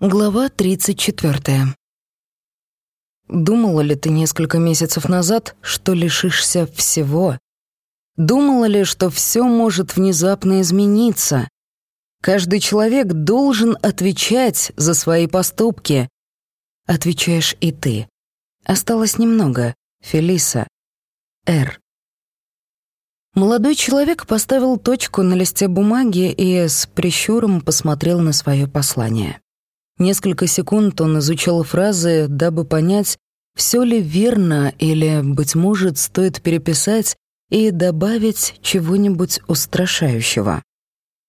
Глава 34. Думала ли ты несколько месяцев назад, что лишишься всего? Думала ли, что все может внезапно измениться? Каждый человек должен отвечать за свои поступки. Отвечаешь и ты. Осталось немного. Фелиса. Р. Молодой человек поставил точку на листе бумаги и с прищуром посмотрел на свое послание. Несколько секунд он изучал фразы, дабы понять, все ли верно или, быть может, стоит переписать и добавить чего-нибудь устрашающего.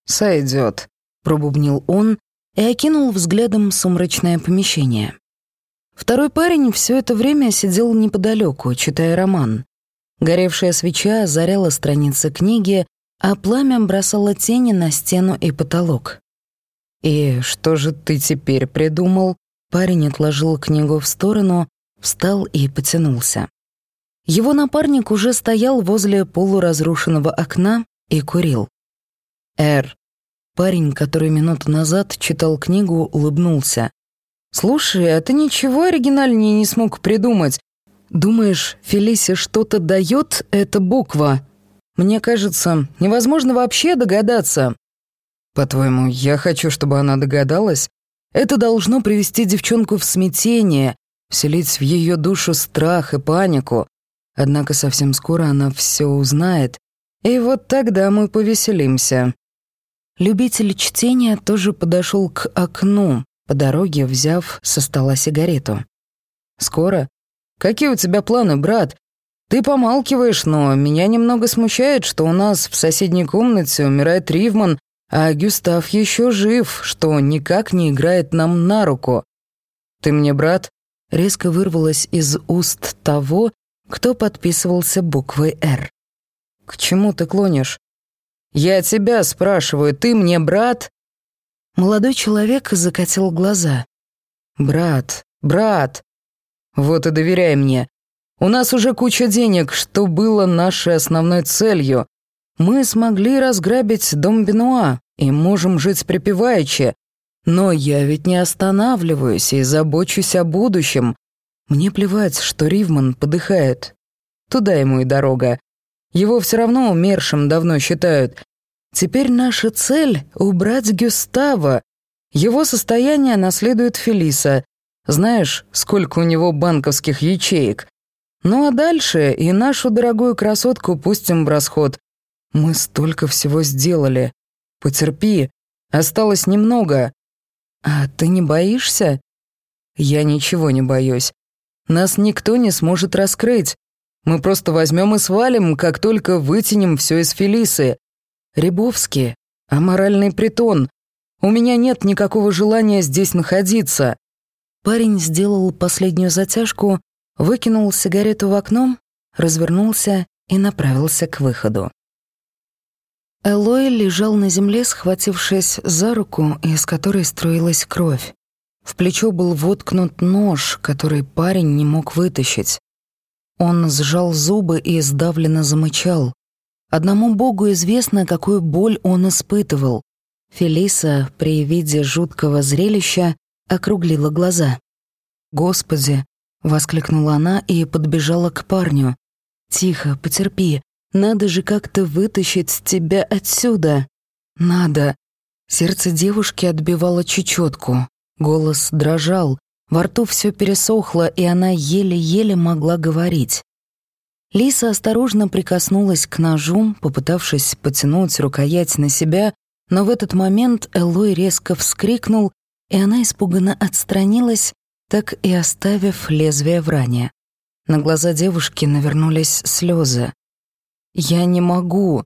«Сойдет», — пробубнил он и окинул взглядом сумрачное помещение. Второй парень все это время сидел неподалеку, читая роман. Горевшая свеча озаряла страницы книги, а пламя бросало тени на стену и потолок. «И что же ты теперь придумал?» Парень отложил книгу в сторону, встал и потянулся. Его напарник уже стоял возле полуразрушенного окна и курил. «Эр». Парень, который минуту назад читал книгу, улыбнулся. «Слушай, а ты ничего оригинальнее не смог придумать. Думаешь, Фелисе что-то дает эта буква? Мне кажется, невозможно вообще догадаться, по-твоему, я хочу, чтобы она догадалась? Это должно привести девчонку в смятение, вселить в ее душу страх и панику. Однако совсем скоро она все узнает, и вот тогда мы повеселимся. Любитель чтения тоже подошел к окну, по дороге взяв со стола сигарету. «Скоро? Какие у тебя планы, брат? Ты помалкиваешь, но меня немного смущает, что у нас в соседней комнате умирает Ривман, а Гюстав еще жив, что никак не играет нам на руку. Ты мне брат?» Резко вырвалось из уст того, кто подписывался буквой «Р». «К чему ты клонишь?» «Я тебя спрашиваю, ты мне брат?» Молодой человек закатил глаза. «Брат, брат, вот и доверяй мне. У нас уже куча денег, что было нашей основной целью. Мы смогли разграбить дом Бенуа и можем жить припеваючи. Но я ведь не останавливаюсь и забочусь о будущем. Мне плевать, что Ривман подыхает. Туда ему и дорога. Его все равно умершим давно считают. Теперь наша цель — убрать Гюстава. Его состояние наследует Фелиса. Знаешь, сколько у него банковских ячеек? Ну а дальше и нашу дорогую красотку пустим в расход. Мы столько всего сделали. Потерпи, осталось немного. А ты не боишься? Я ничего не боюсь. Нас никто не сможет раскрыть. Мы просто возьмем и свалим, как только вытянем все из Фелисы. Рябовский, аморальный притон. У меня нет никакого желания здесь находиться. Парень сделал последнюю затяжку, выкинул сигарету в окно, развернулся и направился к выходу. Элой лежал на земле, схватившись за руку, из которой струилась кровь. В плечо был воткнут нож, который парень не мог вытащить. Он сжал зубы и сдавленно замычал. Одному богу известно, какую боль он испытывал. Фелиса при виде жуткого зрелища округлила глаза. «Господи!» — воскликнула она и подбежала к парню. «Тихо, потерпи, надо же как-то вытащить тебя отсюда. Надо. Сердце девушки отбивало чечетку. Голос дрожал. Во рту все пересохло, и она еле-еле могла говорить. Лиса осторожно прикоснулась к ножу, попытавшись потянуть рукоять на себя, но в этот момент Элой резко вскрикнул, и она испуганно отстранилась, так и оставив лезвие в ране. На глаза девушки навернулись слезы. «Я не могу».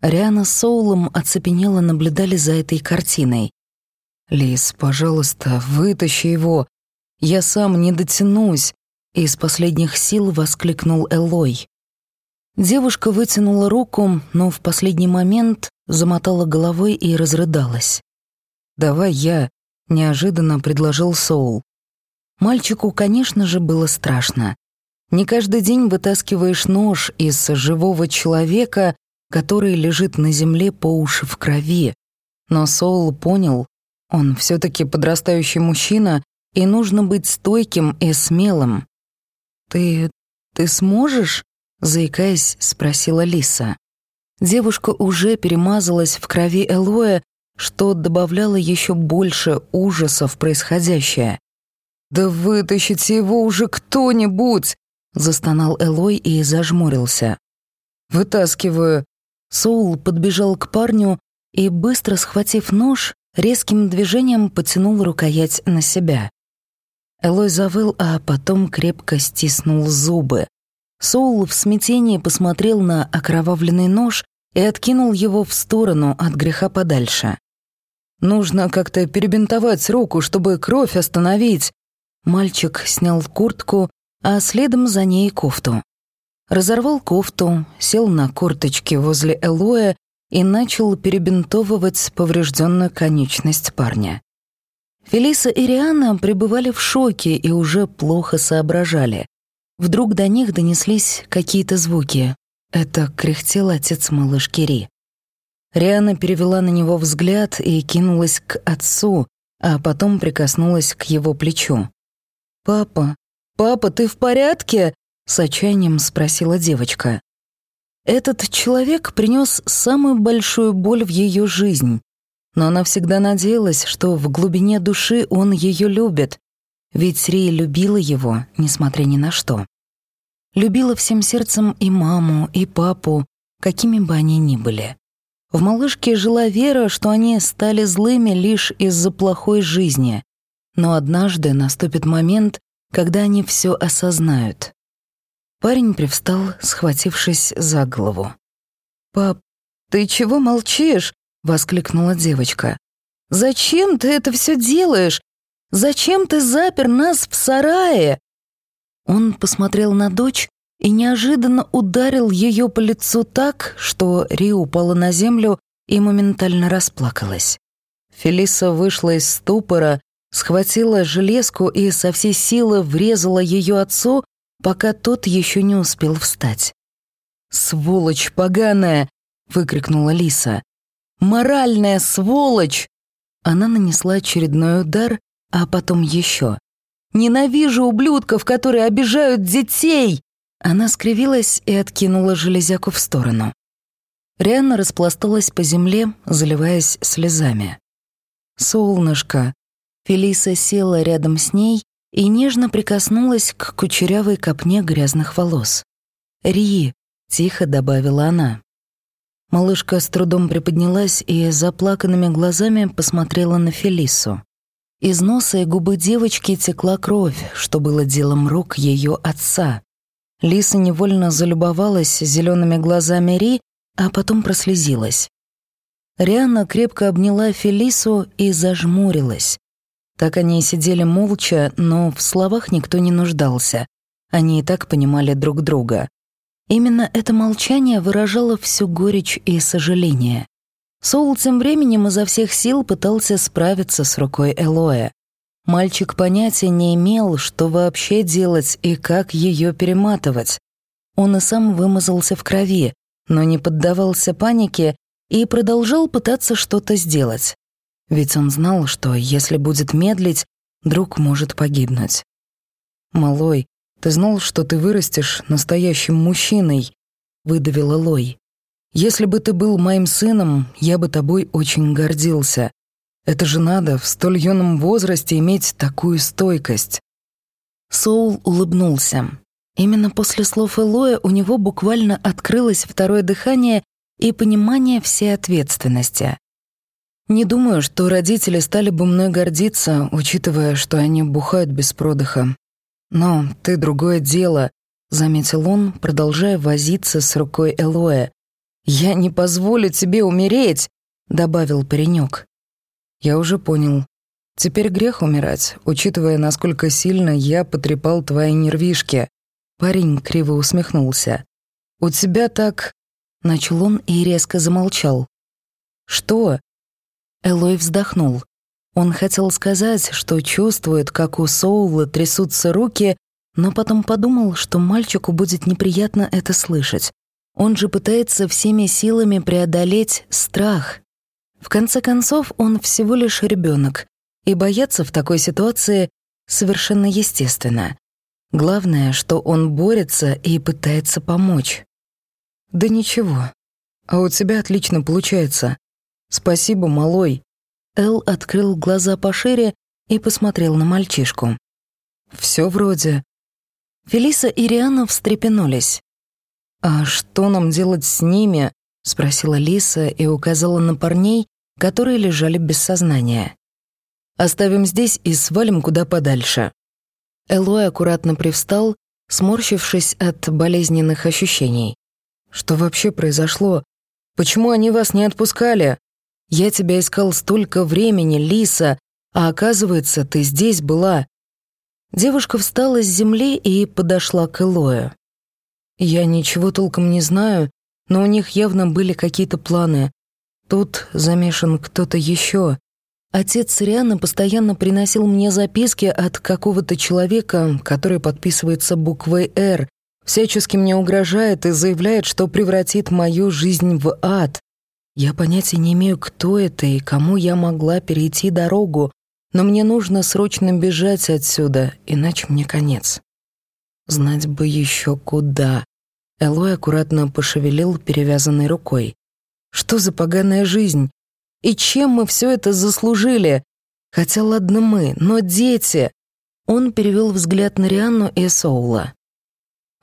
Риана с Соулом оцепенело наблюдали за этой картиной. «Лис, пожалуйста, вытащи его. Я сам не дотянусь», — из последних сил воскликнул Элой. Девушка вытянула руку, но в последний момент замотала головой и разрыдалась. «Давай я», — неожиданно предложил Соул. Мальчику, конечно же, было страшно. Не каждый день вытаскиваешь нож из живого человека, который лежит на земле по уши в крови. Но Соул понял, Он все таки подрастающий мужчина, и нужно быть стойким и смелым. «Ты... ты сможешь?» — заикаясь, спросила Лиса. Девушка уже перемазалась в крови Элоя, что добавляло еще больше ужаса в происходящее. «Да вытащите его уже кто-нибудь!» — застонал Элой и зажмурился. «Вытаскиваю». Соул подбежал к парню и, быстро схватив нож, резким движением потянул рукоять на себя. Элой завыл, а потом крепко стиснул зубы. Соул в смятении посмотрел на окровавленный нож и откинул его в сторону от греха подальше. «Нужно как-то перебинтовать руку, чтобы кровь остановить». Мальчик снял куртку, а следом за ней кофту. Разорвал кофту, сел на корточки возле Элоя и начал перебинтовывать поврежденную конечность парня. Фелиса и Риана пребывали в шоке и уже плохо соображали. Вдруг до них донеслись какие-то звуки. Это кряхтел отец малышки Ри. Риана перевела на него взгляд и кинулась к отцу, а потом прикоснулась к его плечу. «Папа, папа, ты в порядке?» — с отчаянием спросила девочка. Этот человек принес самую большую боль в ее жизнь, но она всегда надеялась, что в глубине души он ее любит, ведь Ри любила его, несмотря ни на что. Любила всем сердцем и маму, и папу, какими бы они ни были. В малышке жила вера, что они стали злыми лишь из-за плохой жизни, но однажды наступит момент, когда они все осознают. Парень привстал, схватившись за голову. «Пап, ты чего молчишь?» — воскликнула девочка. «Зачем ты это все делаешь? Зачем ты запер нас в сарае?» Он посмотрел на дочь и неожиданно ударил ее по лицу так, что Ри упала на землю и моментально расплакалась. Фелиса вышла из ступора, схватила железку и со всей силы врезала ее отцу пока тот еще не успел встать. «Сволочь поганая!» — выкрикнула Лиса. «Моральная сволочь!» Она нанесла очередной удар, а потом еще. «Ненавижу ублюдков, которые обижают детей!» Она скривилась и откинула железяку в сторону. Рианна распласталась по земле, заливаясь слезами. «Солнышко!» Фелиса села рядом с ней и нежно прикоснулась к кучерявой копне грязных волос. «Ри», — тихо добавила она. Малышка с трудом приподнялась и заплаканными глазами посмотрела на Фелису. Из носа и губы девочки текла кровь, что было делом рук ее отца. Лиса невольно залюбовалась зелеными глазами Ри, а потом прослезилась. Риана крепко обняла Фелису и зажмурилась. Так они и сидели молча, но в словах никто не нуждался. Они и так понимали друг друга. Именно это молчание выражало всю горечь и сожаление. Соул тем временем изо всех сил пытался справиться с рукой Элоя. Мальчик понятия не имел, что вообще делать и как ее перематывать. Он и сам вымазался в крови, но не поддавался панике и продолжал пытаться что-то сделать. Ведь он знал, что если будет медлить, друг может погибнуть. «Малой, ты знал, что ты вырастешь настоящим мужчиной?» — выдавила Лой. «Если бы ты был моим сыном, я бы тобой очень гордился. Это же надо в столь юном возрасте иметь такую стойкость». Соул улыбнулся. Именно после слов Элоя у него буквально открылось второе дыхание и понимание всей ответственности. Не думаю, что родители стали бы мной гордиться, учитывая, что они бухают без продыха. Но ты другое дело, заметил он, продолжая возиться с рукой Элоя. Я не позволю тебе умереть, добавил паренек. Я уже понял. Теперь грех умирать, учитывая, насколько сильно я потрепал твои нервишки. Парень криво усмехнулся. У тебя так, начал он и резко замолчал. Что? Элой вздохнул. Он хотел сказать, что чувствует, как у Соула трясутся руки, но потом подумал, что мальчику будет неприятно это слышать. Он же пытается всеми силами преодолеть страх. В конце концов, он всего лишь ребенок, И бояться в такой ситуации совершенно естественно. Главное, что он борется и пытается помочь. «Да ничего. А у тебя отлично получается. Спасибо, малой». Эл открыл глаза пошире и посмотрел на мальчишку. Все вроде». Фелиса и Риана встрепенулись. «А что нам делать с ними?» — спросила Лиса и указала на парней, которые лежали без сознания. «Оставим здесь и свалим куда подальше». Элой аккуратно привстал, сморщившись от болезненных ощущений. «Что вообще произошло? Почему они вас не отпускали? Я тебя искал столько времени, Лиса, а оказывается, ты здесь была». Девушка встала с земли и подошла к Элою. Я ничего толком не знаю, но у них явно были какие-то планы. Тут замешан кто-то еще. Отец Рианы постоянно приносил мне записки от какого-то человека, который подписывается буквой «Р», всячески мне угрожает и заявляет, что превратит мою жизнь в ад. Я понятия не имею, кто это и кому я могла перейти дорогу, но мне нужно срочно бежать отсюда, иначе мне конец. Знать бы еще куда. Элой аккуратно пошевелил перевязанной рукой. Что за поганая жизнь? И чем мы все это заслужили? Хотя ладно мы, но дети. Он перевел взгляд на Рианну и Соула.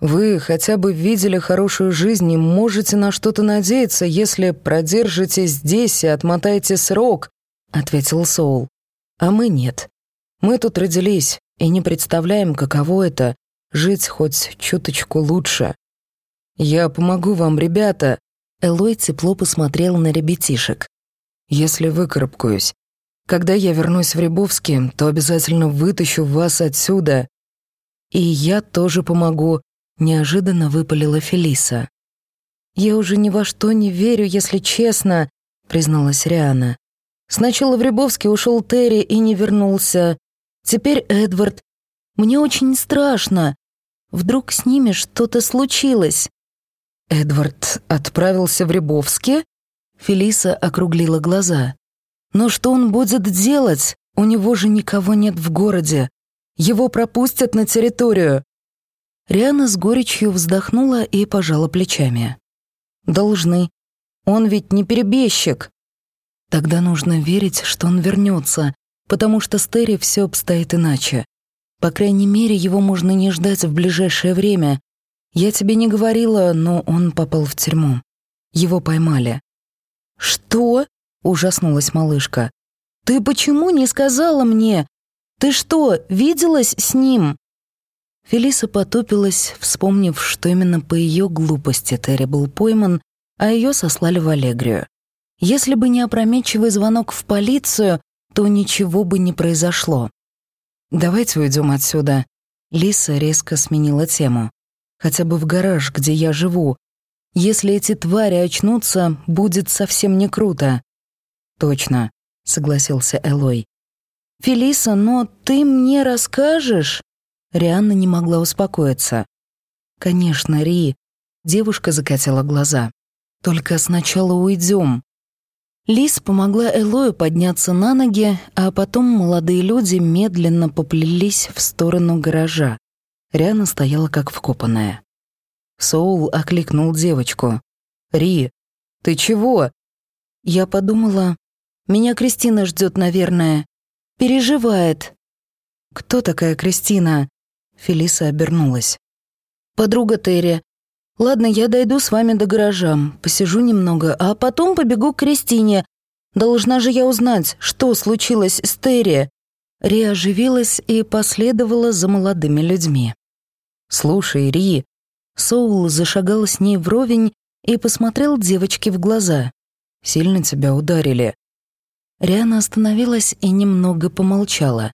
Вы хотя бы видели хорошую жизнь и можете на что-то надеяться, если продержите здесь и отмотаете срок, ответил Соул. А мы нет. Мы тут родились и не представляем, каково это жить хоть чуточку лучше. Я помогу вам, ребята. Элой тепло посмотрел на ребятишек. Если выкарабкаюсь. Когда я вернусь в Рябовске, то обязательно вытащу вас отсюда. И я тоже помогу, неожиданно выпалила Фелиса. Я уже ни во что не верю, если честно, призналась Риана. Сначала в Рябовске ушел Терри и не вернулся. Теперь Эдвард. Мне очень страшно. Вдруг с ними что-то случилось. Эдвард отправился в Рябовске? Фелиса округлила глаза. Но что он будет делать? У него же никого нет в городе. Его пропустят на территорию. Риана с горечью вздохнула и пожала плечами. «Должны. Он ведь не перебежчик. Тогда нужно верить, что он вернется, потому что с Терри все обстоит иначе. По крайней мере, его можно не ждать в ближайшее время. Я тебе не говорила, но он попал в тюрьму. Его поймали. «Что?» — ужаснулась малышка. «Ты почему не сказала мне? Ты что, виделась с ним?» Фелиса потупилась, вспомнив, что именно по ее глупости Терри был пойман, а ее сослали в Аллегрию. Если бы не опрометчивый звонок в полицию, то ничего бы не произошло. «Давайте уйдем отсюда». Лиса резко сменила тему. «Хотя бы в гараж, где я живу. Если эти твари очнутся, будет совсем не круто». «Точно», — согласился Элой. «Фелиса, но ты мне расскажешь?» Рианна не могла успокоиться. «Конечно, Ри». Девушка закатила глаза. «Только сначала уйдем. Лис помогла Элою подняться на ноги, а потом молодые люди медленно поплелись в сторону гаража. Риана стояла как вкопанная. Соул окликнул девочку. «Ри, ты чего?» Я подумала, меня Кристина ждет, наверное. Переживает. «Кто такая Кристина?» Фелиса обернулась. «Подруга Терри. «Ладно, я дойду с вами до гаража, посижу немного, а потом побегу к Кристине. Должна же я узнать, что случилось с Терри». Ри оживилась и последовала за молодыми людьми. «Слушай, Ри...» Соул зашагал с ней вровень и посмотрел девочке в глаза. «Сильно тебя ударили?» Риана остановилась и немного помолчала.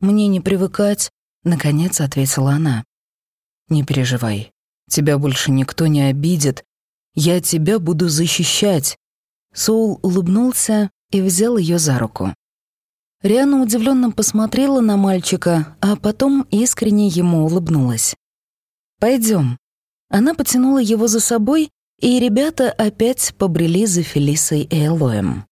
«Мне не привыкать», — наконец ответила она. «Не переживай, Тебя больше никто не обидит. Я тебя буду защищать». Соул улыбнулся и взял ее за руку. Риана удивленно посмотрела на мальчика, а потом искренне ему улыбнулась. Пойдем. Она потянула его за собой, и ребята опять побрели за Фелисой и Элоем.